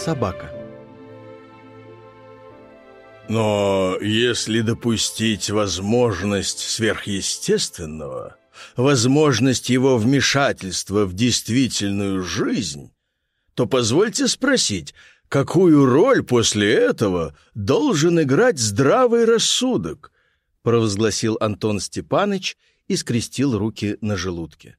собака. Но если допустить возможность сверхъестественного, возможность его вмешательства в действительную жизнь, то позвольте спросить, какую роль после этого должен играть здравый рассудок? провозгласил Антон Степаныч и скрестил руки на желудке.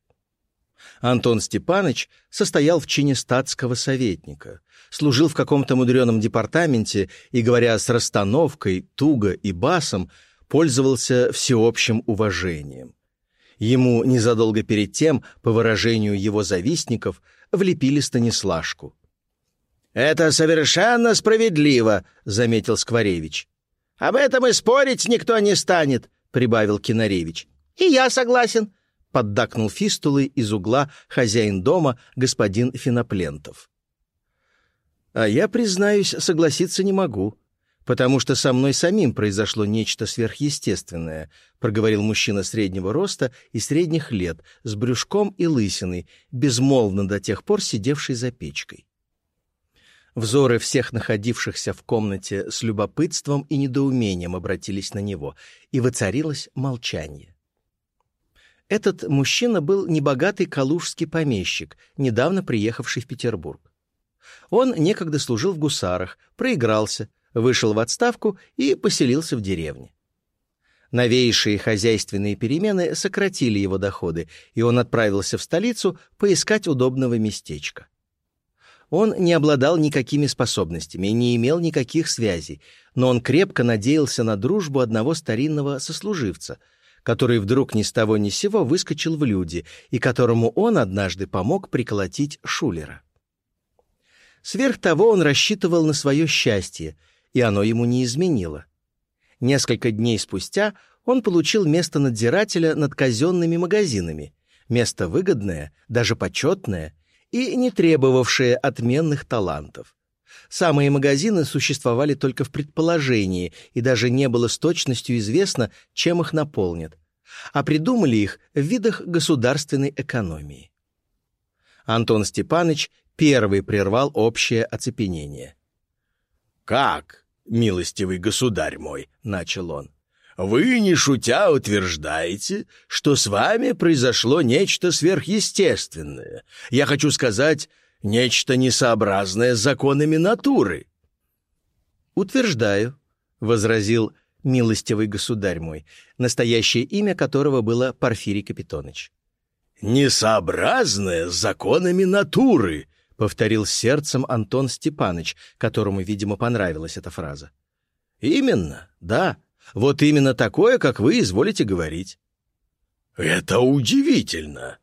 Антон Степаныч состоял в чине статского советника, служил в каком-то мудреном департаменте и, говоря с расстановкой, туго и басом, пользовался всеобщим уважением. Ему незадолго перед тем, по выражению его завистников, влепили Станислашку. «Это совершенно справедливо», — заметил Скворевич. «Об этом и спорить никто не станет», — прибавил Кинаревич. «И я согласен», — поддакнул фистулы из угла хозяин дома господин Финоплентов. «А я, признаюсь, согласиться не могу», потому что со мной самим произошло нечто сверхъестественное», — проговорил мужчина среднего роста и средних лет, с брюшком и лысиной, безмолвно до тех пор сидевший за печкой. Взоры всех находившихся в комнате с любопытством и недоумением обратились на него, и воцарилось молчание. Этот мужчина был небогатый калужский помещик, недавно приехавший в Петербург. Он некогда служил в гусарах, проигрался — вышел в отставку и поселился в деревне. Новейшие хозяйственные перемены сократили его доходы, и он отправился в столицу поискать удобного местечка. Он не обладал никакими способностями и не имел никаких связей, но он крепко надеялся на дружбу одного старинного сослуживца, который вдруг ни с того ни с сего выскочил в люди и которому он однажды помог приколотить Шулера. Сверх того он рассчитывал на свое счастье — и оно ему не изменило. Несколько дней спустя он получил место надзирателя над казенными магазинами, место выгодное, даже почетное и не требовавшее отменных талантов. Самые магазины существовали только в предположении, и даже не было с точностью известно, чем их наполнят. А придумали их в видах государственной экономии. Антон Степанович первый прервал общее оцепенение. «Как? милостивый государь мой», — начал он, — «вы, не шутя, утверждаете, что с вами произошло нечто сверхъестественное. Я хочу сказать, нечто несообразное с законами натуры». «Утверждаю», — возразил милостивый государь мой, настоящее имя которого было Порфирий Капитоныч. «Несообразное с законами натуры», повторил сердцем Антон Степаныч, которому, видимо, понравилась эта фраза. Именно, да. Вот именно такое, как вы изволите говорить. Это удивительно.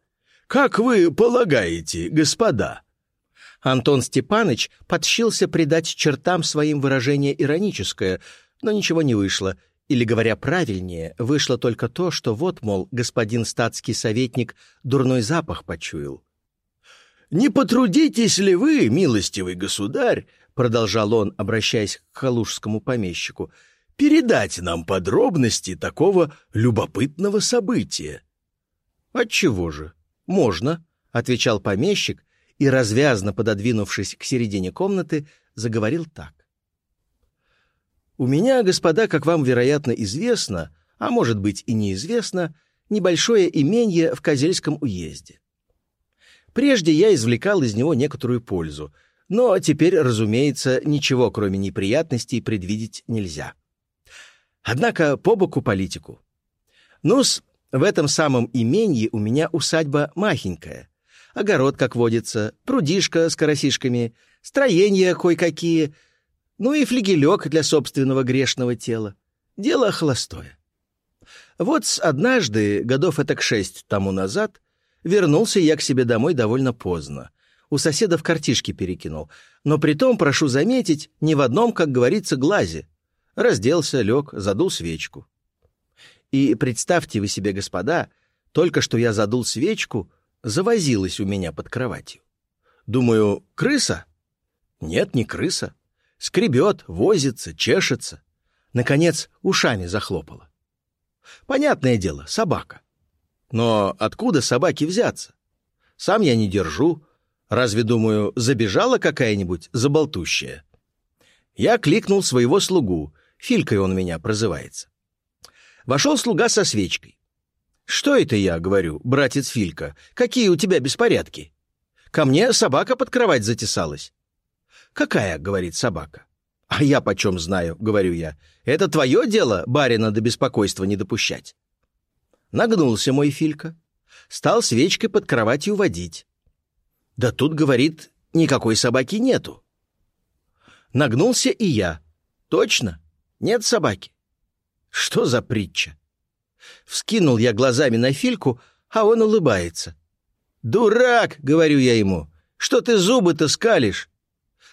Как вы полагаете, господа? Антон Степаныч подщился придать чертам своим выражение ироническое, но ничего не вышло, или, говоря правильнее, вышло только то, что вот, мол, господин статский советник дурной запах почуял. Не потрудитесь ли вы, милостивый государь, продолжал он, обращаясь к халужскому помещику, передать нам подробности такого любопытного события? Отчего же? Можно, отвечал помещик и развязно пододвинувшись к середине комнаты, заговорил так: У меня, господа, как вам вероятно известно, а может быть и неизвестно, небольшое имение в Козельском уезде. Прежде я извлекал из него некоторую пользу, но теперь, разумеется, ничего, кроме неприятностей, предвидеть нельзя. Однако по боку политику. Ну-с, в этом самом имении у меня усадьба махенькая. Огород, как водится, прудишка с карасишками, строения кое-какие, ну и флигелек для собственного грешного тела. Дело холостое. Вот однажды, годов этак шесть тому назад, Вернулся я к себе домой довольно поздно. У соседа в картишке перекинул. Но при том, прошу заметить, ни в одном, как говорится, глазе. Разделся, лег, задул свечку. И представьте вы себе, господа, только что я задул свечку, завозилась у меня под кроватью. Думаю, крыса? Нет, не крыса. Скребет, возится, чешется. Наконец, ушами захлопала. Понятное дело, собака. Но откуда собаке взяться? Сам я не держу, Разве, думаю, забежала какая-нибудь заболтущая? Я кликнул своего слугу, Филькой он меня прозывается. Вошел слуга со свечкой. «Что это я?» — говорю, братец Филька. «Какие у тебя беспорядки?» «Ко мне собака под кровать затесалась». «Какая?» — говорит собака. «А я почем знаю?» — говорю я. «Это твое дело барина до беспокойства не допущать». Нагнулся мой Филька. Стал свечкой под кроватью водить. Да тут, говорит, никакой собаки нету. Нагнулся и я. Точно, нет собаки. Что за притча? Вскинул я глазами на Фильку, а он улыбается. «Дурак!» — говорю я ему. «Что ты зубы-то скалишь?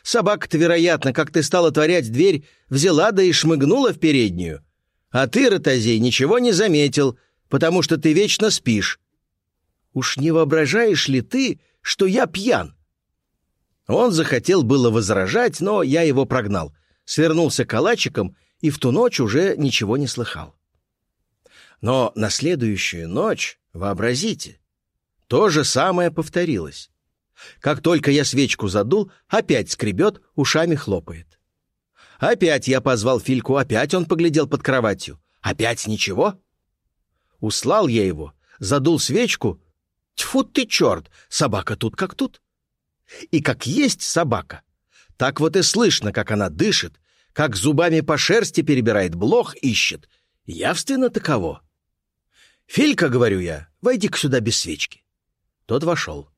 Собака-то, вероятно, как ты стала творять дверь, взяла да и шмыгнула в переднюю. А ты, Ротозей, ничего не заметил, потому что ты вечно спишь. Уж не воображаешь ли ты, что я пьян?» Он захотел было возражать, но я его прогнал. Свернулся калачиком и в ту ночь уже ничего не слыхал. Но на следующую ночь, вообразите, то же самое повторилось. Как только я свечку задул, опять скребет, ушами хлопает. Опять я позвал Фильку, опять он поглядел под кроватью. Опять ничего. Услал я его, задул свечку. Тьфу ты, черт, собака тут как тут. И как есть собака, так вот и слышно, как она дышит, как зубами по шерсти перебирает, блох ищет. Явственно таково. «Филька, — говорю я, — войди-ка сюда без свечки». Тот вошел.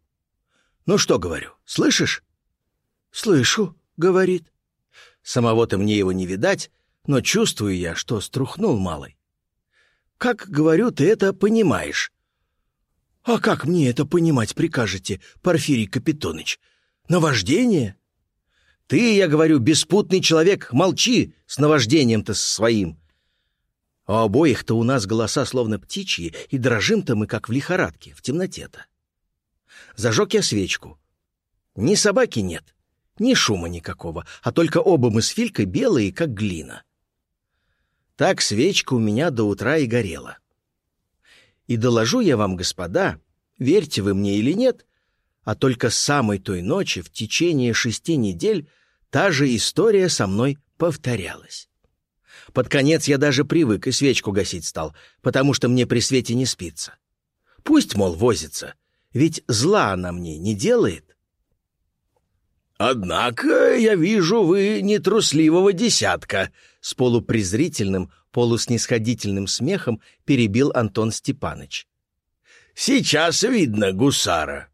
«Ну что, — говорю, — слышишь?» «Слышу, — говорит. Самого-то мне его не видать, но чувствую я, что струхнул малый. «Как, — говорю, — ты это понимаешь?» «А как мне это понимать прикажете, Порфирий Капитоныч? Наваждение?» Ты, я говорю, беспутный человек, молчи с наваждением-то своим. А обоих-то у нас голоса словно птичьи, и дрожим-то мы, как в лихорадке, в темноте-то. Зажег я свечку. Ни собаки нет, ни шума никакого, а только оба мы с Филькой белые, как глина. Так свечка у меня до утра и горела. И доложу я вам, господа, верьте вы мне или нет, а только с самой той ночи в течение шести недель та же история со мной повторялась. Под конец я даже привык и свечку гасить стал, потому что мне при свете не спится. Пусть, мол, возится, ведь зла она мне не делает. «Однако, я вижу, вы нетрусливого десятка», — с полупрезрительным, полуснисходительным смехом перебил Антон Степаныч. «Сейчас видно гусара».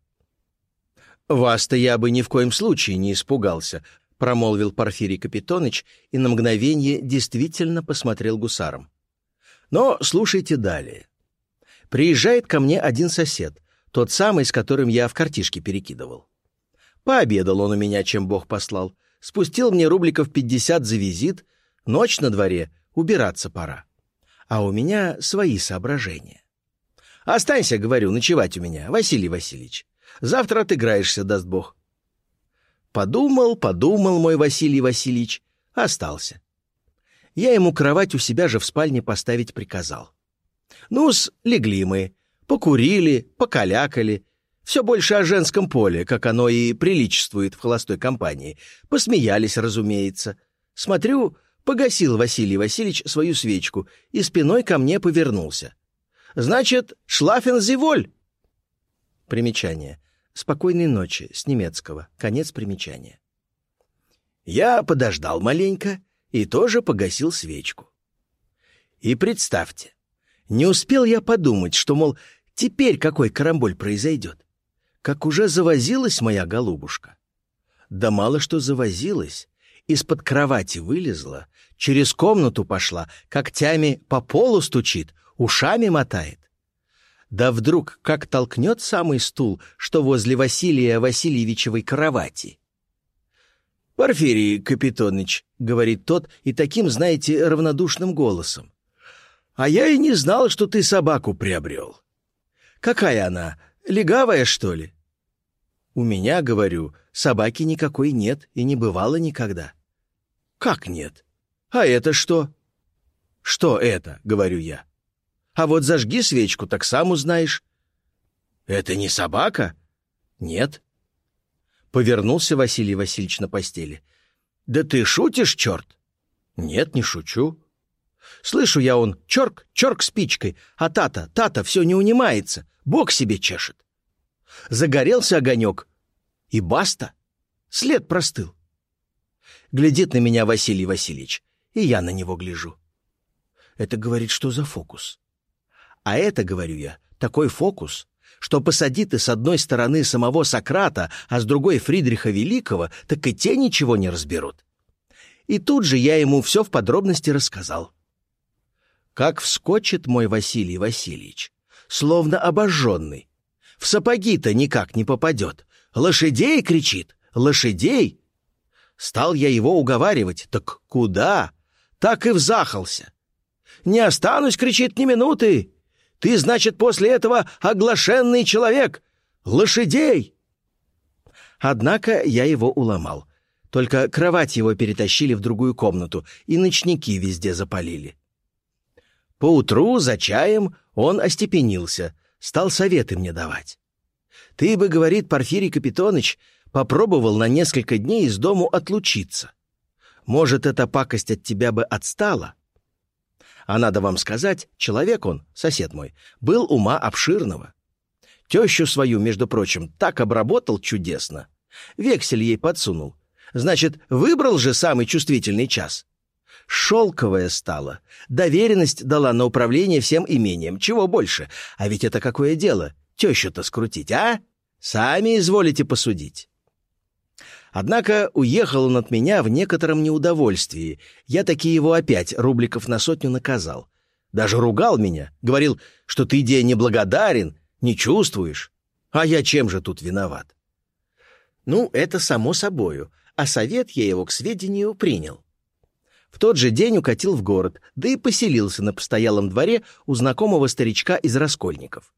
«Вас-то я бы ни в коем случае не испугался», — промолвил Порфирий Капитоныч и на мгновение действительно посмотрел гусаром. «Но слушайте далее. Приезжает ко мне один сосед, тот самый, с которым я в картишке перекидывал. Пообедал он у меня, чем Бог послал, спустил мне рубликов пятьдесят за визит, ночь на дворе, убираться пора. А у меня свои соображения. «Останься, — говорю, — ночевать у меня, Василий Васильевич. Завтра отыграешься, даст Бог. Подумал, подумал мой Василий Васильевич, остался. Я ему кровать у себя же в спальне поставить приказал. Ну-с, легли мы, покурили, покалякали. Все больше о женском поле, как оно и приличествует в холостой компании. Посмеялись, разумеется. Смотрю, погасил Василий Васильевич свою свечку и спиной ко мне повернулся. Значит, шлафен зиволь. Примечание. «Спокойной ночи» с немецкого. Конец примечания. Я подождал маленько и тоже погасил свечку. И представьте, не успел я подумать, что, мол, теперь какой карамболь произойдет, как уже завозилась моя голубушка. Да мало что завозилась, из-под кровати вылезла, через комнату пошла, когтями по полу стучит, ушами мотает. Да вдруг как толкнет самый стул, что возле Василия Васильевичевой кровати. «Порфирий Капитоныч», — говорит тот, и таким, знаете, равнодушным голосом. «А я и не знал, что ты собаку приобрел. Какая она, легавая, что ли?» «У меня, говорю, собаки никакой нет и не бывало никогда». «Как нет? А это что?» «Что это?» — говорю я. А вот зажги свечку, так сам узнаешь. Это не собака? Нет. Повернулся Василий Васильевич на постели. «Да ты шутишь, черт?» «Нет, не шучу». Слышу я он, чорк, чорк спичкой, а тата, тата все не унимается, бог себе чешет. Загорелся огонек, и баста, след простыл. Глядит на меня Василий Васильевич, и я на него гляжу. Это говорит, что за фокус? А это, говорю я, такой фокус, что посади ты с одной стороны самого Сократа, а с другой Фридриха Великого, так и те ничего не разберут. И тут же я ему все в подробности рассказал. Как вскочит мой Василий Васильевич, словно обожженный. В сапоги-то никак не попадет. «Лошадей!» — кричит. «Лошадей!» Стал я его уговаривать. «Так куда?» Так и взахался. «Не останусь!» — кричит ни минуты. «Ты, значит, после этого оглашенный человек! Лошадей!» Однако я его уломал. Только кровать его перетащили в другую комнату, и ночники везде запалили. Поутру за чаем он остепенился, стал советы мне давать. «Ты бы, — говорит Порфирий Капитоныч, — попробовал на несколько дней из дому отлучиться. Может, эта пакость от тебя бы отстала?» А надо вам сказать, человек он, сосед мой, был ума обширного. Тещу свою, между прочим, так обработал чудесно. Вексель ей подсунул. Значит, выбрал же самый чувствительный час шелковая стала. Доверенность дала на управление всем имением. Чего больше? А ведь это какое дело? Тещу-то скрутить, а? Сами изволите посудить. Однако уехал он от меня в некотором неудовольствии. Я таки его опять рубликов на сотню наказал. Даже ругал меня. Говорил, что ты, идея неблагодарен, не чувствуешь. А я чем же тут виноват? Ну, это само собою. А совет я его к сведению принял. В тот же день укатил в город, да и поселился на постоялом дворе у знакомого старичка из Раскольников.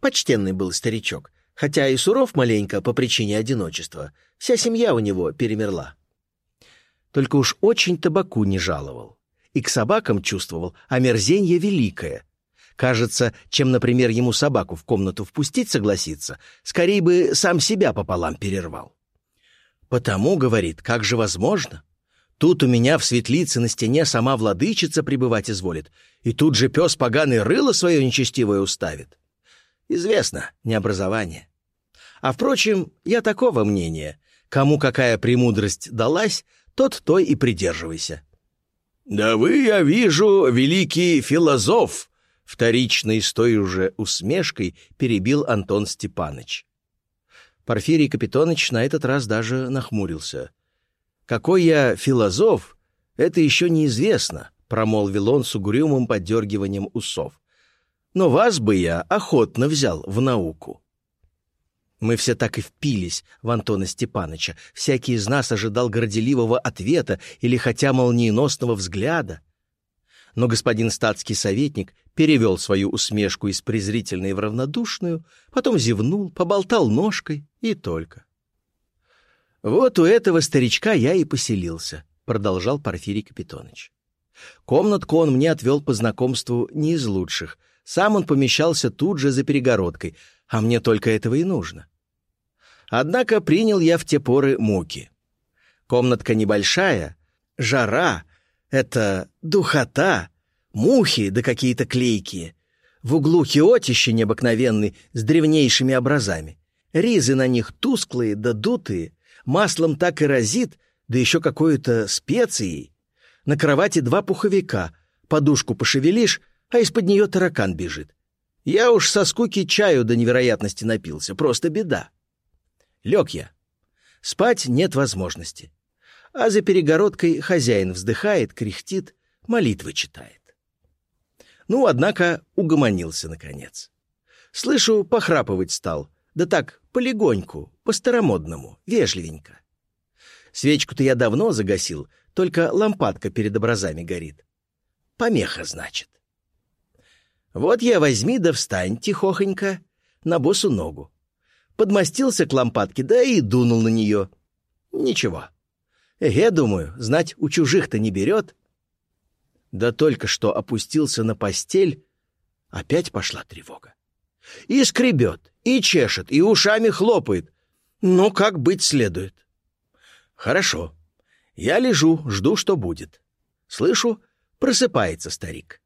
Почтенный был старичок, хотя и суров маленько по причине одиночества. Вся семья у него перемерла. Только уж очень табаку не жаловал. И к собакам чувствовал омерзенье великое. Кажется, чем, например, ему собаку в комнату впустить согласиться, скорее бы сам себя пополам перервал. «Потому, — говорит, — как же возможно? Тут у меня в светлице на стене сама владычица пребывать изволит, и тут же пес поганый рыло свое нечестивое уставит. Известно, необразование. А впрочем, я такого мнения. Кому какая премудрость далась, тот той и придерживайся. «Да вы, я вижу, великий философ!» Вторичной с той уже усмешкой перебил Антон Степаныч. Порфирий Капитоныч на этот раз даже нахмурился. «Какой я философ, это еще неизвестно», — промолвил он с угрюмым подергиванием усов. «Но вас бы я охотно взял в науку». Мы все так и впились в Антона Степаныча. Всякий из нас ожидал горделивого ответа или хотя молниеносного взгляда. Но господин статский советник перевел свою усмешку из презрительной в равнодушную, потом зевнул, поболтал ножкой и только. «Вот у этого старичка я и поселился», — продолжал Порфирий Капитоныч. Комнатку он мне отвел по знакомству не из лучших. Сам он помещался тут же за перегородкой, а мне только этого и нужно. Однако принял я в те поры муки. Комнатка небольшая, жара, это духота, мухи да какие-то клейкие. В углу хиотище необыкновенный с древнейшими образами. Ризы на них тусклые да дутые, Маслом так и разит, да еще какой-то специей. На кровати два пуховика, подушку пошевелишь, а из-под нее таракан бежит. Я уж со скуки чаю до невероятности напился, просто беда. Лег я. Спать нет возможности. А за перегородкой хозяин вздыхает, кряхтит, молитвы читает. Ну, однако, угомонился наконец. Слышу, похрапывать стал, да так, полегоньку, по-старомодному, вежливенько. Свечку-то я давно загасил, только лампадка перед образами горит. Помеха, значит. Вот я возьми да встань тихохонько на босу ногу. Подмастился к лампадке, да и дунул на нее. Ничего. Я думаю, знать у чужих-то не берет. Да только что опустился на постель, опять пошла тревога. И скребет, и чешет, и ушами хлопает. Ну, как быть следует. Хорошо. Я лежу, жду, что будет. Слышу, просыпается старик.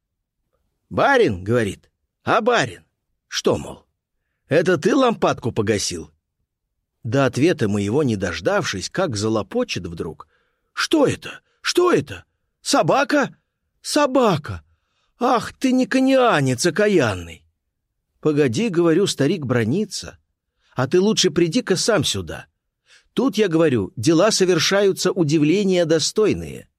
«Барин», — говорит, — «а барин?» Что, мол, это ты лампадку погасил? До ответа моего не дождавшись, как залопочет вдруг. «Что это? Что это? Собака? Собака! Ах, ты не конианец окаянный!» «Погоди, — говорю, — старик бронится, а ты лучше приди-ка сам сюда. Тут, я говорю, дела совершаются удивления достойные».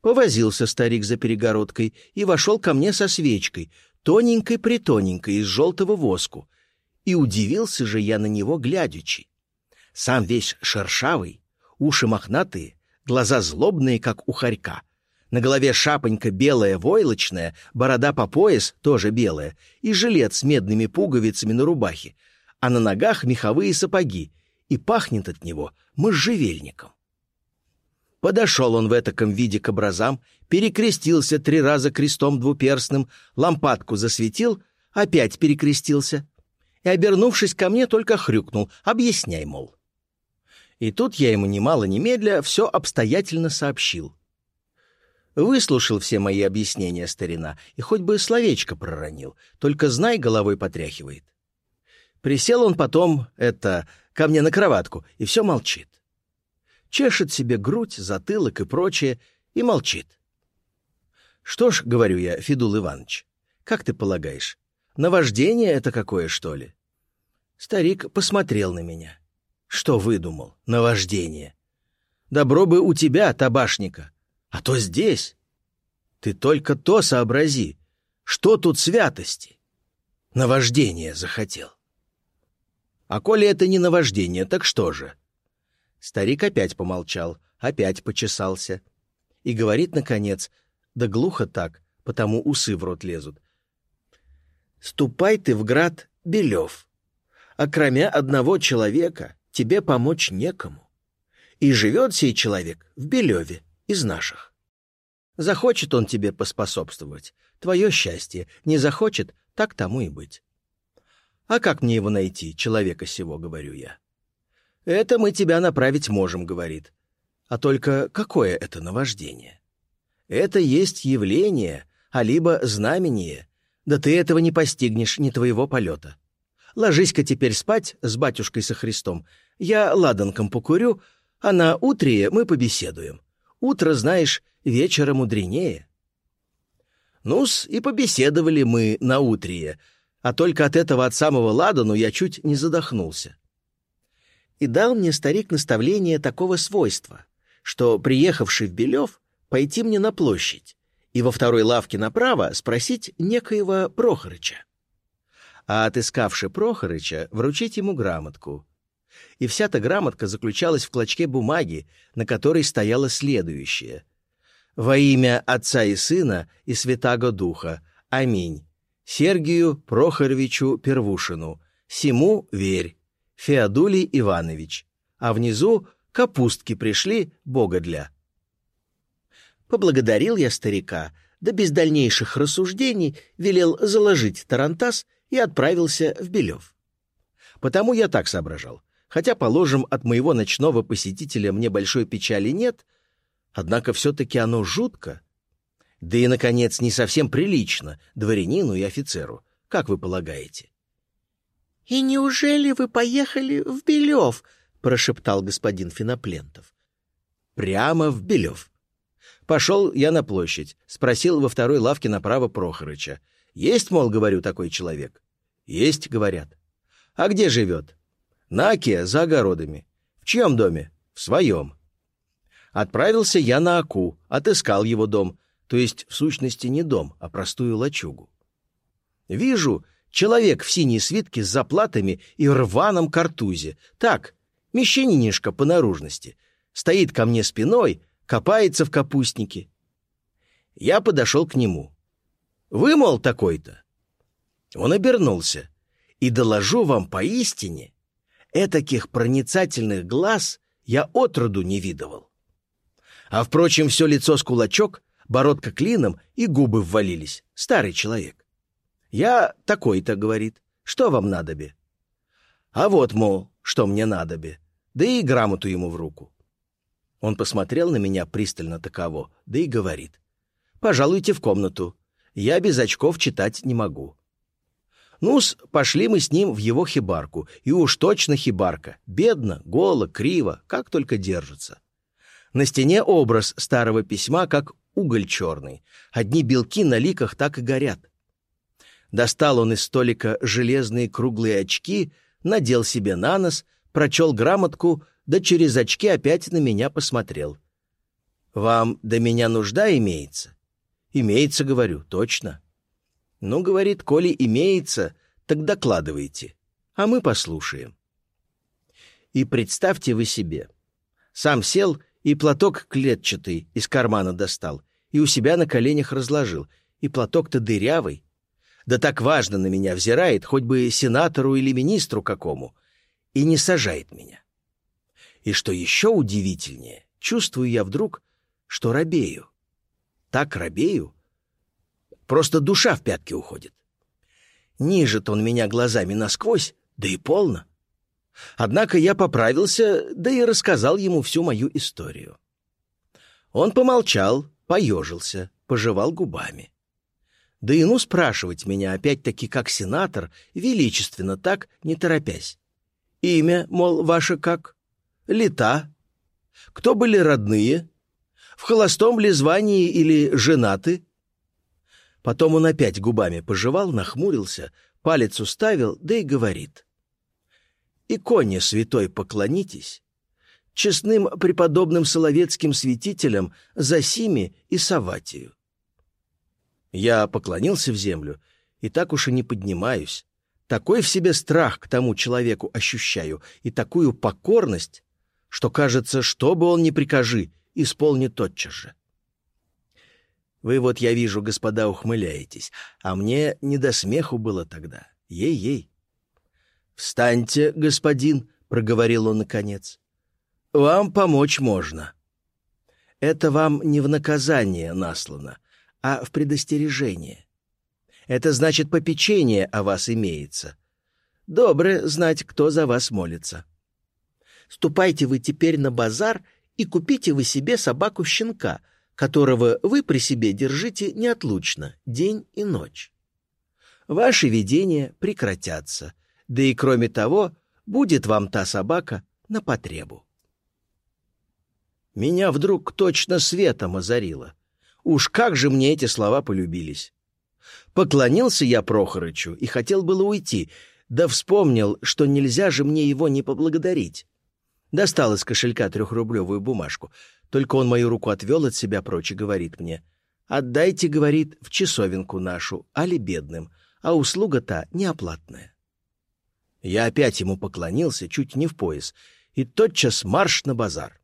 Повозился старик за перегородкой и вошел ко мне со свечкой, тоненькой-притоненькой, из желтого воску. И удивился же я на него глядячи. Сам весь шершавый, уши мохнатые, глаза злобные, как у хорька. На голове шапонька белая войлочная, борода по пояс тоже белая, и жилет с медными пуговицами на рубахе, а на ногах меховые сапоги, и пахнет от него можжевельником. Подошел он в этаком виде к образам, перекрестился три раза крестом двуперстным, лампадку засветил, опять перекрестился и, обернувшись ко мне, только хрюкнул «Объясняй, мол». И тут я ему немало немедля все обстоятельно сообщил. Выслушал все мои объяснения старина и хоть бы словечко проронил, только знай, головой потряхивает. Присел он потом, это, ко мне на кроватку, и все молчит чешет себе грудь, затылок и прочее, и молчит. «Что ж, — говорю я, Федул Иванович, — как ты полагаешь, наваждение это какое, что ли?» Старик посмотрел на меня. «Что выдумал? Наваждение. Добро бы у тебя, табашника, а то здесь. Ты только то сообрази, что тут святости. Наваждение захотел. А коли это не наваждение, так что же?» Старик опять помолчал, опять почесался. И говорит, наконец, да глухо так, потому усы в рот лезут. «Ступай ты в град Белев, а кроме одного человека тебе помочь некому. И живет сей человек в Белеве, из наших. Захочет он тебе поспособствовать, твое счастье, не захочет, так тому и быть. А как мне его найти, человека сего, говорю я?» «Это мы тебя направить можем», — говорит. А только какое это наваждение? Это есть явление, а либо знамение. Да ты этого не постигнешь, ни твоего полета. Ложись-ка теперь спать с батюшкой со Христом. Я ладанком покурю, а на утрие мы побеседуем. Утро, знаешь, вечера мудренее. Ну-с, и побеседовали мы на утрие, а только от этого от самого ладану я чуть не задохнулся и дал мне старик наставление такого свойства, что, приехавший в Белев, пойти мне на площадь и во второй лавке направо спросить некоего Прохорыча. А отыскавши Прохорыча, вручить ему грамотку. И вся та грамотка заключалась в клочке бумаги, на которой стояло следующее. «Во имя Отца и Сына и Святаго Духа. Аминь. Сергию Прохоровичу Первушину. Сему верь. Феодулий Иванович, а внизу капустки пришли Бога для. Поблагодарил я старика, да без дальнейших рассуждений велел заложить тарантас и отправился в Белев. Потому я так соображал. Хотя, положим, от моего ночного посетителя мне большой печали нет, однако все-таки оно жутко. Да и, наконец, не совсем прилично дворянину и офицеру. Как вы полагаете? «И неужели вы поехали в Белев?» — прошептал господин Финоплентов. «Прямо в Белев». Пошел я на площадь, спросил во второй лавке направо Прохорыча. «Есть, мол, говорю, такой человек?» «Есть», — говорят. «А где живет?» «На Оке, за огородами». «В чьем доме?» «В своем». Отправился я на Аку, отыскал его дом, то есть, в сущности, не дом, а простую лачугу. Вижу, Человек в синей свитке с заплатами и рваном картузе. Так, мещанинишка по наружности. Стоит ко мне спиной, копается в капустнике. Я подошел к нему. «Вы, мол, такой-то?» Он обернулся. «И доложу вам поистине, этаких проницательных глаз я отроду не видывал. А, впрочем, все лицо с кулачок, бородка клином и губы ввалились. Старый человек. «Я такой-то», — говорит. «Что вам надо бы?» «А вот, мол, что мне надобе, да и грамоту ему в руку. Он посмотрел на меня пристально таково, да и говорит. «Пожалуйте в комнату. Я без очков читать не могу». Ну-с, пошли мы с ним в его хибарку, и уж точно хибарка. Бедно, голо, криво, как только держится. На стене образ старого письма, как уголь черный. Одни белки на ликах так и горят. Достал он из столика железные круглые очки, надел себе на нос, прочел грамотку, да через очки опять на меня посмотрел. «Вам до меня нужда имеется?» «Имеется, говорю, точно». «Ну, — говорит, — коли имеется, так докладывайте, а мы послушаем». И представьте вы себе. Сам сел и платок клетчатый из кармана достал, и у себя на коленях разложил, и платок-то дырявый. Да так важно на меня взирает, хоть бы сенатору или министру какому, и не сажает меня. И что еще удивительнее, чувствую я вдруг, что робею. Так робею, просто душа в пятки уходит. Нижет он меня глазами насквозь, да и полно. Однако я поправился, да и рассказал ему всю мою историю. Он помолчал, поежился, пожевал губами. Да и ну спрашивать меня опять-таки как сенатор, величественно так, не торопясь. Имя, мол, ваше как? Лета? Кто были родные? В холостом ли звании или женаты? Потом он опять губами пожевал, нахмурился, палец уставил, да и говорит. «Иконе святой поклонитесь, честным преподобным соловецким святителям Засиме и Саватию». Я поклонился в землю и так уж и не поднимаюсь. Такой в себе страх к тому человеку ощущаю и такую покорность, что, кажется, что бы он ни прикажи, исполнит тотчас же. Вы вот, я вижу, господа, ухмыляетесь, а мне не до смеху было тогда. Ей-ей. «Встаньте, господин», — проговорил он наконец. «Вам помочь можно». Это вам не в наказание наслано, а в предостережение. Это значит, попечение о вас имеется. Добре знать, кто за вас молится. Ступайте вы теперь на базар и купите вы себе собаку-щенка — которого вы при себе держите неотлучно, день и ночь. Ваши видения прекратятся, да и кроме того, будет вам та собака на потребу. Меня вдруг точно светом озарило. Уж как же мне эти слова полюбились. Поклонился я Прохорычу и хотел было уйти, да вспомнил, что нельзя же мне его не поблагодарить. Достал из кошелька трехрублевую бумажку — только он мою руку отвел от себя прочь и говорит мне, «Отдайте, — говорит, — в часовенку нашу, али бедным, а услуга та неоплатная». Я опять ему поклонился, чуть не в пояс, и тотчас марш на базар.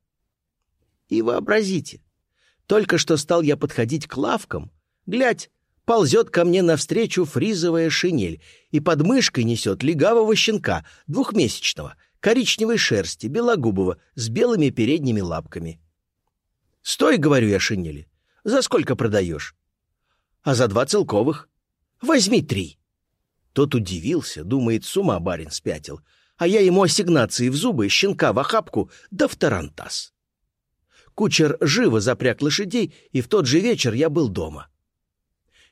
И вообразите, только что стал я подходить к лавкам, глядь, ползет ко мне навстречу фризовая шинель и под мышкой несет легавого щенка, двухмесячного, коричневой шерсти, белогубого, с белыми передними лапками. «Стой, — говорю я шинели, — за сколько продаешь?» «А за два целковых. Возьми три». Тот удивился, думает, с ума барин спятил, а я ему ассигнации в зубы, щенка в охапку, да в тарантас. Кучер живо запряг лошадей, и в тот же вечер я был дома.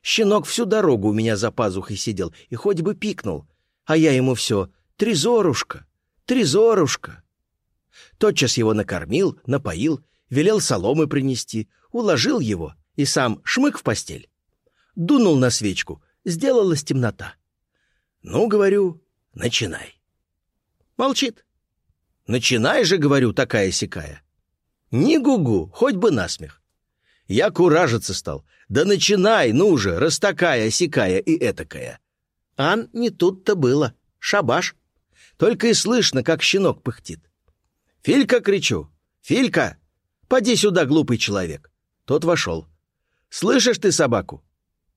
Щенок всю дорогу у меня за пазухой сидел и хоть бы пикнул, а я ему все «Трезорушка! Трезорушка!» Тотчас его накормил, напоил велел соломы принести, уложил его и сам шмык в постель. Дунул на свечку, сделалась темнота. «Ну, — говорю, — начинай». Молчит. «Начинай же, — говорю, — такая-сякая». «Не гугу, хоть бы насмех». Я куражиться стал. «Да начинай, ну же, раз такая, сякая и этакая». Ан не тут-то было. Шабаш. Только и слышно, как щенок пыхтит. «Филька!» — кричу. «Филька!» Поди сюда, глупый человек!» Тот вошел. «Слышишь ты собаку?»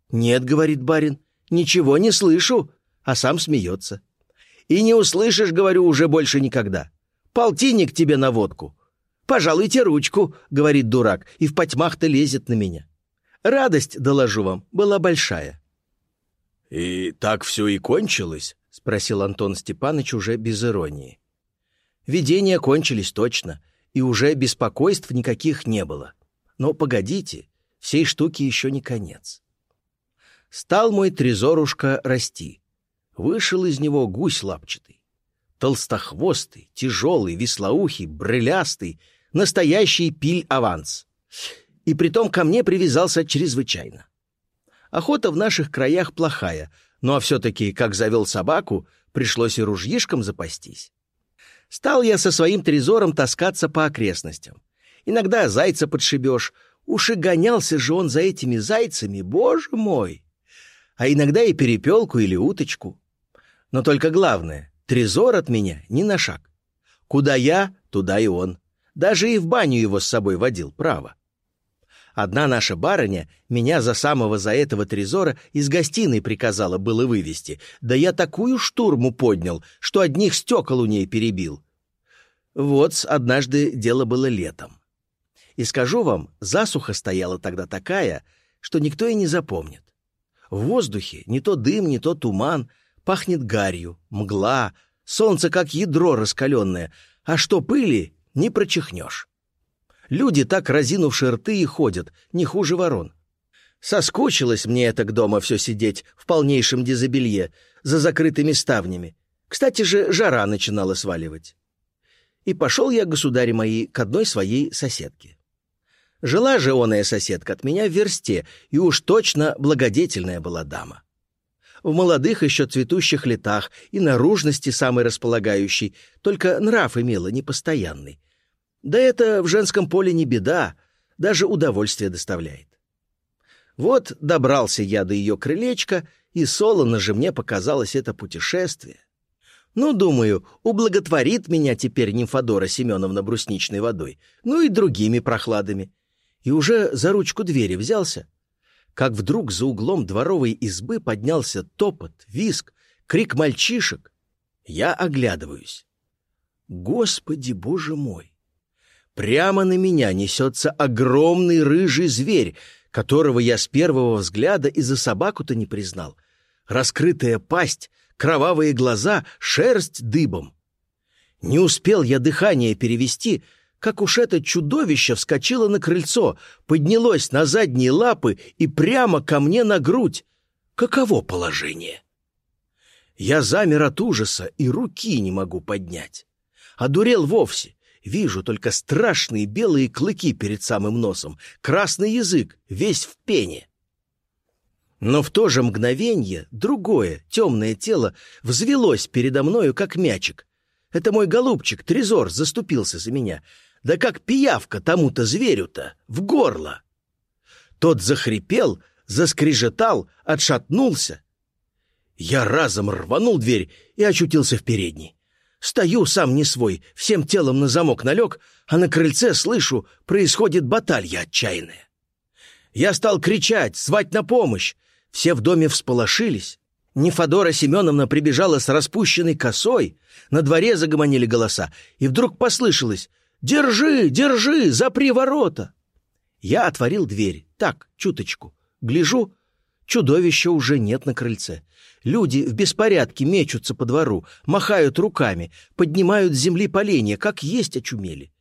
«Нет», — говорит барин, — «ничего не слышу», а сам смеется. «И не услышишь, — говорю, — уже больше никогда. Полтинник тебе на водку». «Пожалуйте ручку», — говорит дурак, и в потьмах-то лезет на меня. Радость, доложу вам, была большая. «И так все и кончилось?» — спросил Антон Степанович уже без иронии. Видения кончились точно, и уже беспокойств никаких не было. Но погодите, всей штуки еще не конец. Стал мой трезорушка расти. Вышел из него гусь лапчатый. Толстохвостый, тяжелый, веслоухий, брылястый, настоящий пиль-аванс. И притом ко мне привязался чрезвычайно. Охота в наших краях плохая, но все-таки, как завел собаку, пришлось и ружьишком запастись. Стал я со своим трезором таскаться по окрестностям. Иногда зайца подшибешь. Уж и гонялся же он за этими зайцами, боже мой! А иногда и перепелку или уточку. Но только главное, трезор от меня ни на шаг. Куда я, туда и он. Даже и в баню его с собой водил, право. Одна наша барыня меня за самого за этого трезора из гостиной приказала было вывести, да я такую штурму поднял, что одних стекол у ней перебил. Вот однажды дело было летом. И скажу вам, засуха стояла тогда такая, что никто и не запомнит. В воздухе не то дым, не то туман, пахнет гарью, мгла, солнце как ядро раскаленное, а что пыли, не прочихнешь. Люди так разинувши рты и ходят, не хуже ворон. Соскучилось мне это к дома все сидеть в полнейшем дезобелье, за закрытыми ставнями. Кстати же, жара начинала сваливать. И пошел я, государи мои, к одной своей соседке. Жила же оная соседка от меня в версте, и уж точно благодетельная была дама. В молодых еще цветущих летах и наружности самой располагающей, только нрав имела непостоянный. Да это в женском поле не беда, даже удовольствие доставляет. Вот добрался я до ее крылечка, и солоно же мне показалось это путешествие. Ну, думаю, ублаготворит меня теперь Нимфодора Семеновна брусничной водой, ну и другими прохладами. И уже за ручку двери взялся, как вдруг за углом дворовой избы поднялся топот, виск, крик мальчишек. Я оглядываюсь. Господи, боже мой! Прямо на меня несется огромный рыжий зверь, которого я с первого взгляда и за собаку-то не признал. Раскрытая пасть, кровавые глаза, шерсть дыбом. Не успел я дыхание перевести, как уж это чудовище вскочило на крыльцо, поднялось на задние лапы и прямо ко мне на грудь. Каково положение? Я замер от ужаса и руки не могу поднять. Одурел вовсе. Вижу только страшные белые клыки перед самым носом, красный язык, весь в пене. Но в то же мгновенье другое, темное тело взвелось передо мною, как мячик. Это мой голубчик, Трезор, заступился за меня. Да как пиявка тому-то зверю-то, в горло. Тот захрипел, заскрежетал, отшатнулся. Я разом рванул дверь и очутился в передней. Стою сам не свой, всем телом на замок налег, а на крыльце слышу, происходит баталья отчаянная. Я стал кричать, звать на помощь. Все в доме всполошились. Нефодора Семеновна прибежала с распущенной косой, на дворе загомонили голоса, и вдруг послышалось «Держи, держи, запри ворота!» Я отворил дверь, так, чуточку. Гляжу, чудовища уже нет на крыльце. Люди в беспорядке мечутся по двору, махают руками, поднимают с земли поленья, как есть очумели.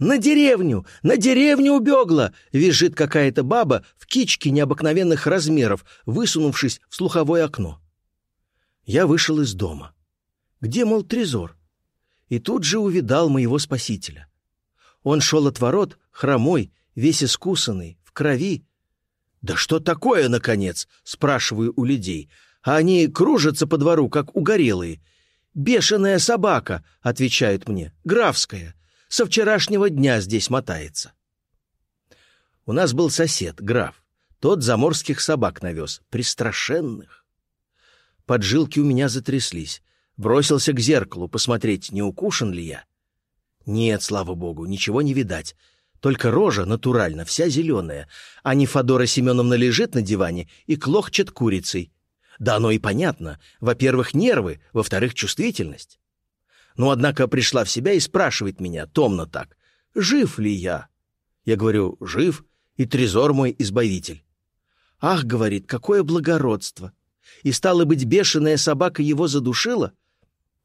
«На деревню! На деревню убегла!» — визжит какая-то баба в кичке необыкновенных размеров, высунувшись в слуховое окно. Я вышел из дома. Где, мол, трезор? И тут же увидал моего спасителя. Он шел от ворот, хромой, весь искусанный, в крови. «Да что такое, наконец?» — спрашиваю у людей — а они кружатся по двору, как угорелые. «Бешеная собака», — отвечают мне, — «графская. Со вчерашнего дня здесь мотается». У нас был сосед, граф. Тот заморских собак навез, пристрашенных. Поджилки у меня затряслись. Бросился к зеркалу посмотреть, не укушен ли я. Нет, слава богу, ничего не видать. Только рожа натурально, вся зеленая, а не Федора Семеновна лежит на диване и клохчет курицей, да оно и понятно. Во-первых, нервы, во-вторых, чувствительность. Но, однако, пришла в себя и спрашивает меня, томно так, жив ли я? Я говорю, жив, и трезор мой избавитель. Ах, говорит, какое благородство! И стало быть, бешеная собака его задушила?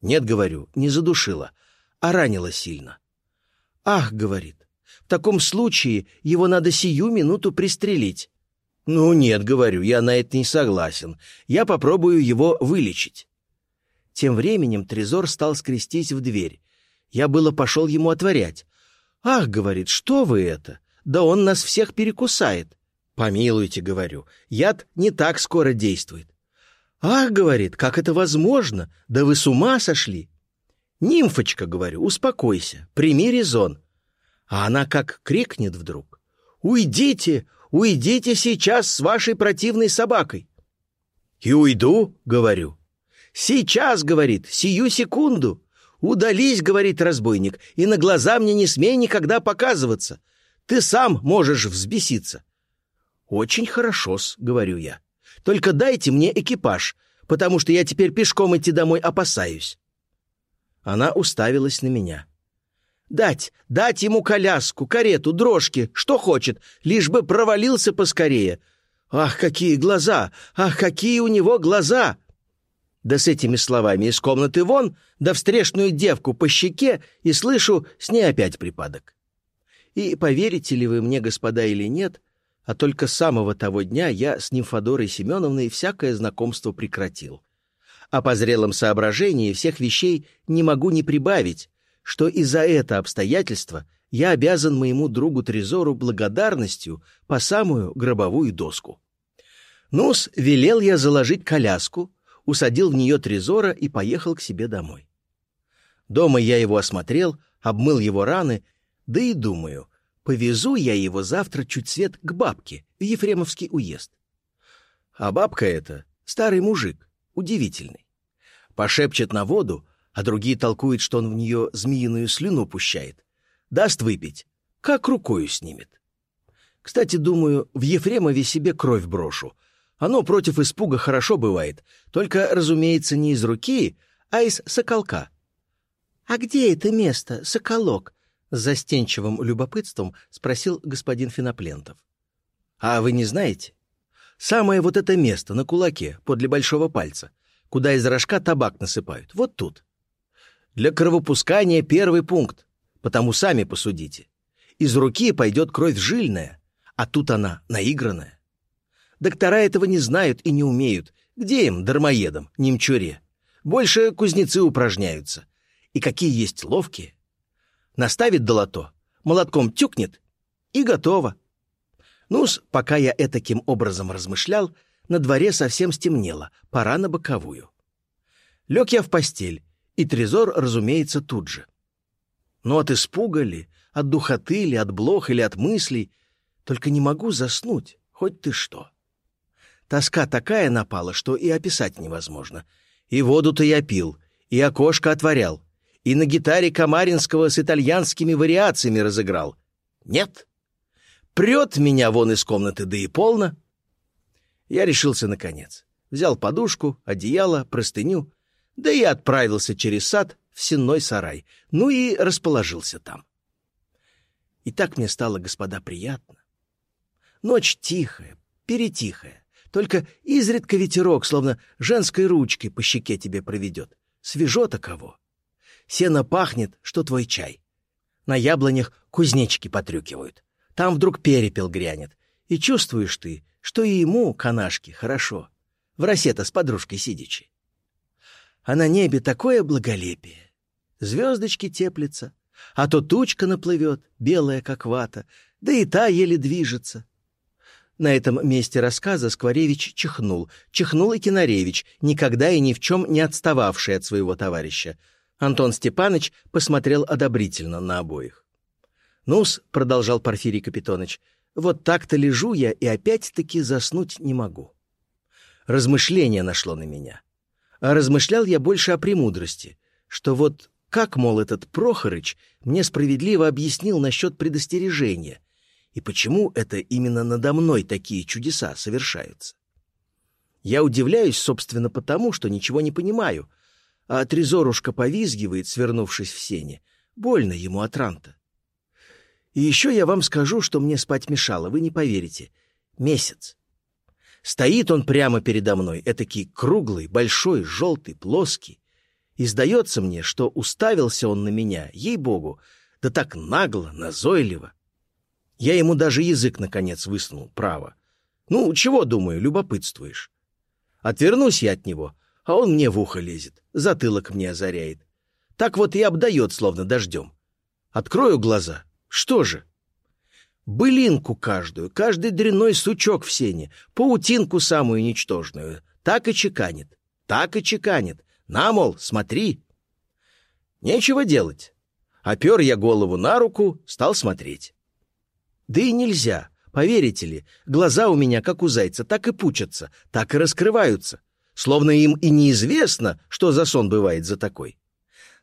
Нет, говорю, не задушила, а ранило сильно. «Ах», — говорит, — «в таком случае его надо сию минуту пристрелить». «Ну нет», — говорю, — «я на это не согласен. Я попробую его вылечить». Тем временем Трезор стал скрестись в дверь. Я было пошел ему отворять. «Ах», — говорит, — «что вы это? Да он нас всех перекусает». «Помилуйте», — говорю, — «яд не так скоро действует». «Ах», — говорит, — «как это возможно? Да вы с ума сошли!» «Нимфочка», — говорю, — «успокойся, прими резон». А она как крикнет вдруг. «Уйдите! Уйдите сейчас с вашей противной собакой!» «И уйду», — говорю. «Сейчас», — говорит, — «сию секунду». «Удались», — говорит разбойник, — «и на глаза мне не смей никогда показываться. Ты сам можешь взбеситься». «Очень хорошо-с», — говорю я. «Только дайте мне экипаж, потому что я теперь пешком идти домой опасаюсь». Она уставилась на меня. Дать, дать ему коляску, карету, дрожки, что хочет, лишь бы провалился поскорее. Ах, какие глаза! Ах, какие у него глаза! Да с этими словами из комнаты вон, да встречную девку по щеке, и слышу, с ней опять припадок. И поверите ли вы мне, господа, или нет, а только с самого того дня я с Нимфодорой Семеновной всякое знакомство прекратил. А по зрелом соображении всех вещей не могу не прибавить, что и за это обстоятельство я обязан моему другу Трезору благодарностью по самую гробовую доску. Нус велел я заложить коляску, усадил в нее Трезора и поехал к себе домой. Дома я его осмотрел, обмыл его раны, да и думаю, повезу я его завтра чуть свет к бабке в Ефремовский уезд. А бабка эта — старый мужик, удивительный. Пошепчет на воду, а другие толкуют, что он в нее змеиную слюну пущает. Даст выпить, как рукою снимет. Кстати, думаю, в Ефремове себе кровь брошу. Оно против испуга хорошо бывает, только, разумеется, не из руки, а из соколка. «А где это место, соколок?» — с застенчивым любопытством спросил господин Финоплентов. «А вы не знаете? Самое вот это место на кулаке, подле большого пальца, куда из рожка табак насыпают, вот тут. Для кровопускания первый пункт, потому сами посудите. Из руки пойдет кровь жильная, а тут она наигранная. Доктора этого не знают и не умеют. Где им, дармоедам, немчуре? Больше кузнецы упражняются. И какие есть ловкие. Наставит долото, молотком тюкнет, и готово. Ну-с, пока я этаким образом размышлял, на дворе совсем стемнело, пора на боковую. Лег я в постель и Трезор, разумеется, тут же. Но от испуга ли, от духоты ли, от блох или от мыслей, только не могу заснуть, хоть ты что. Тоска такая напала, что и описать невозможно. И воду-то я пил, и окошко отворял, и на гитаре Камаринского с итальянскими вариациями разыграл. Нет. Прет меня вон из комнаты, да и полно. Я решился наконец. Взял подушку, одеяло, простыню да и отправился через сад в сенной сарай, ну и расположился там. И так мне стало, господа, приятно. Ночь тихая, перетихая, только изредка ветерок, словно женской ручкой по щеке тебе проведет. Свежо-то кого. Сено пахнет, что твой чай. На яблонях кузнечики потрюкивают. Там вдруг перепел грянет. И чувствуешь ты, что и ему, канашки, хорошо. В росе с подружкой сидячи а на небе такое благолепие. Звездочки теплятся, а то тучка наплывет, белая как вата, да и та еле движется. На этом месте рассказа Скворевич чихнул. Чихнул и Кинаревич, никогда и ни в чем не отстававший от своего товарища. Антон Степаныч посмотрел одобрительно на обоих. «Ну-с», — продолжал Порфирий Капитоныч, — «вот так-то лежу я и опять-таки заснуть не могу». Размышление нашло на меня а размышлял я больше о премудрости, что вот как, мол, этот Прохорыч мне справедливо объяснил насчет предостережения, и почему это именно надо мной такие чудеса совершаются. Я удивляюсь, собственно, потому, что ничего не понимаю, а Трезорушка повизгивает, свернувшись в сене. Больно ему от ранта. И еще я вам скажу, что мне спать мешало, вы не поверите. Месяц. Стоит он прямо передо мной, этакий круглый, большой, желтый, плоский. И сдается мне, что уставился он на меня, ей-богу, да так нагло, назойливо. Я ему даже язык, наконец, высунул, право. Ну, чего, думаю, любопытствуешь? Отвернусь я от него, а он мне в ухо лезет, затылок мне озаряет. Так вот и обдает, словно дождем. Открою глаза. Что же? Былинку каждую, каждый дрянной сучок в сене, паутинку самую ничтожную. Так и чеканит, так и чеканит. На, мол, смотри. Нечего делать. Опер я голову на руку, стал смотреть. Да и нельзя, поверите ли, глаза у меня, как у зайца, так и пучатся, так и раскрываются, словно им и неизвестно, что за сон бывает за такой.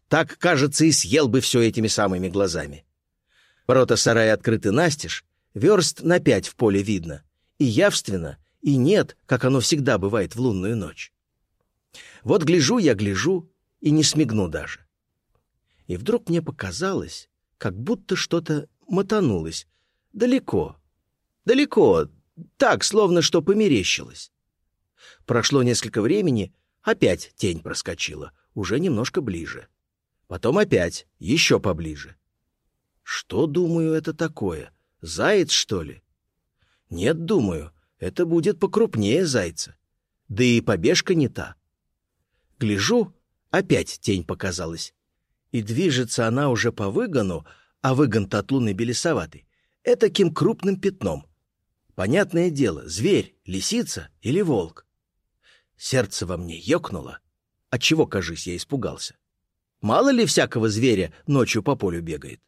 Так, кажется, и съел бы все этими самыми глазами. Ворота сарая открыты настежь, верст на пять в поле видно, и явственно, и нет, как оно всегда бывает в лунную ночь. Вот гляжу я, гляжу, и не смигну даже. И вдруг мне показалось, как будто что-то мотанулось. Далеко, далеко, так, словно что померещилось. Прошло несколько времени, опять тень проскочила, уже немножко ближе. Потом опять, еще поближе. Что, думаю, это такое? Заяц, что ли? Нет, думаю, это будет покрупнее зайца. Да и побежка не та. Гляжу, опять тень показалась. И движется она уже по выгону, а выгон-то от луны белесоватый, этаким крупным пятном. Понятное дело, зверь, лисица или волк. Сердце во мне ёкнуло. Отчего, кажись, я испугался. Мало ли всякого зверя ночью по полю бегает.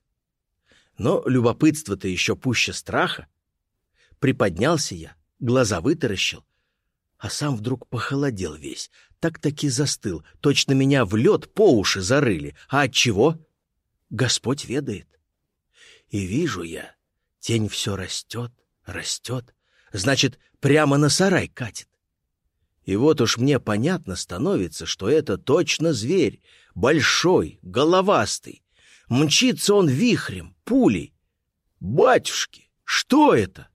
Но любопытство-то еще пуще страха. Приподнялся я, глаза вытаращил, а сам вдруг похолодел весь, так-таки застыл, точно меня в лед по уши зарыли. А от чего? Господь ведает. И вижу я, тень все растет, растет, значит, прямо на сарай катит. И вот уж мне понятно становится, что это точно зверь, большой, головастый, Мчится он вихрем, пулей. «Батюшки, что это?»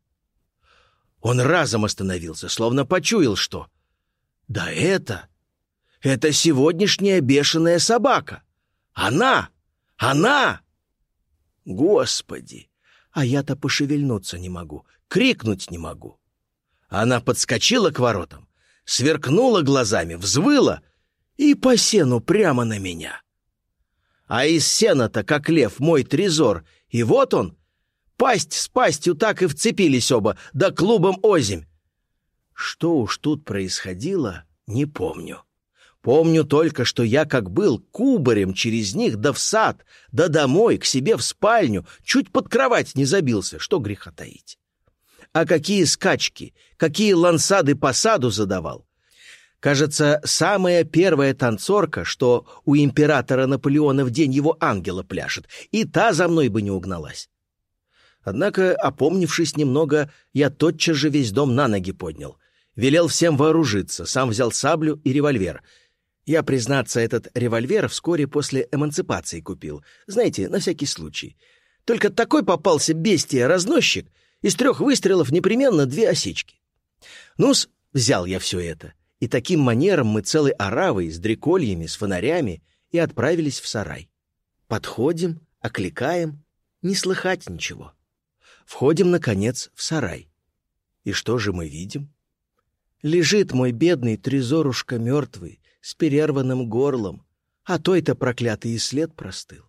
Он разом остановился, словно почуял что. «Да это... Это сегодняшняя бешеная собака! Она! Она!» «Господи! А я-то пошевельнуться не могу, крикнуть не могу!» Она подскочила к воротам, сверкнула глазами, взвыла и по сену прямо на меня а из сена-то, как лев, мой трезор. И вот он. Пасть с пастью так и вцепились оба, да клубом озимь. Что уж тут происходило, не помню. Помню только, что я как был кубарем через них да в сад, да домой, к себе в спальню, чуть под кровать не забился, что греха таить. А какие скачки, какие лансады по саду задавал. Кажется, самая первая танцорка, что у императора Наполеона в день его ангела пляшет, и та за мной бы не угналась. Однако, опомнившись немного, я тотчас же весь дом на ноги поднял. Велел всем вооружиться, сам взял саблю и револьвер. Я, признаться, этот револьвер вскоре после эмансипации купил. Знаете, на всякий случай. Только такой попался бестия-разносчик, из трех выстрелов непременно две осечки. Ну-с, взял я все это — и таким манером мы целой оравой с дрекольями, с фонарями и отправились в сарай. Подходим, окликаем, не слыхать ничего. Входим, наконец, в сарай. И что же мы видим? Лежит мой бедный трезорушка мертвый, с перерванным горлом, а той-то проклятый след простыл.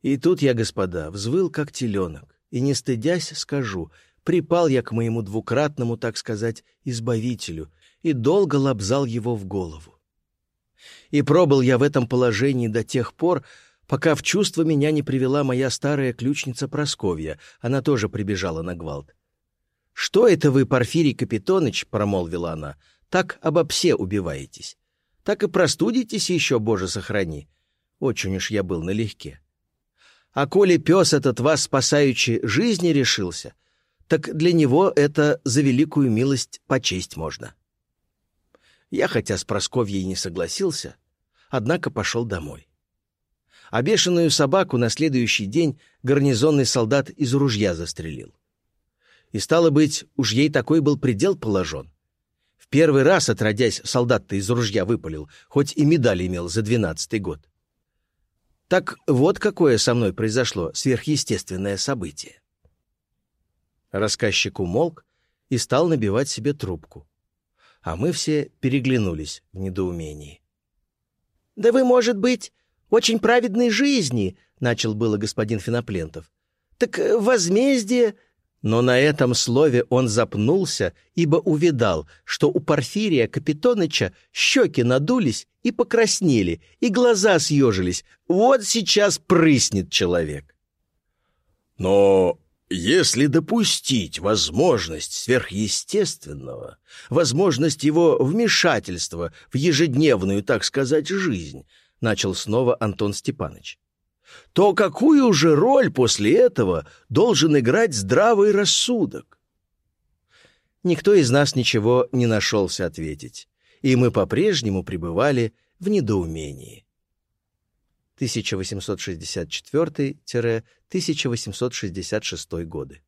И тут я, господа, взвыл, как теленок, и, не стыдясь, скажу, припал я к моему двукратному, так сказать, избавителю, и долго лобзал его в голову. И пробыл я в этом положении до тех пор, пока в чувство меня не привела моя старая ключница Просковья, она тоже прибежала на гвалт. «Что это вы, Порфирий Капитоныч, — промолвила она, — так обо псе убиваетесь? Так и простудитесь еще, Боже, сохрани. Очень уж я был налегке. А коли пес этот вас, спасаючи, жизни решился, так для него это за великую милость почесть можно». Я, хотя с Просковьей не согласился, однако пошел домой. А бешеную собаку на следующий день гарнизонный солдат из ружья застрелил. И стало быть, уж ей такой был предел положен. В первый раз, отродясь, солдат-то из ружья выпалил, хоть и медаль имел за двенадцатый год. Так вот какое со мной произошло сверхъестественное событие. Рассказчик умолк и стал набивать себе трубку. А мы все переглянулись в недоумении. «Да вы, может быть, очень праведной жизни», — начал было господин Феноплентов. «Так возмездие но на этом слове он запнулся, ибо увидал, что у Порфирия Капитоныча щеки надулись и покраснели, и глаза съежились. Вот сейчас прыснет человек. Но если допустить возможность сверхъестественного, возможность его вмешательства в ежедневную, так сказать, жизнь, начал снова Антон Степанович то какую же роль после этого должен играть здравый рассудок? Никто из нас ничего не нашелся ответить, и мы по-прежнему пребывали в недоумении. 1864-1866 годы.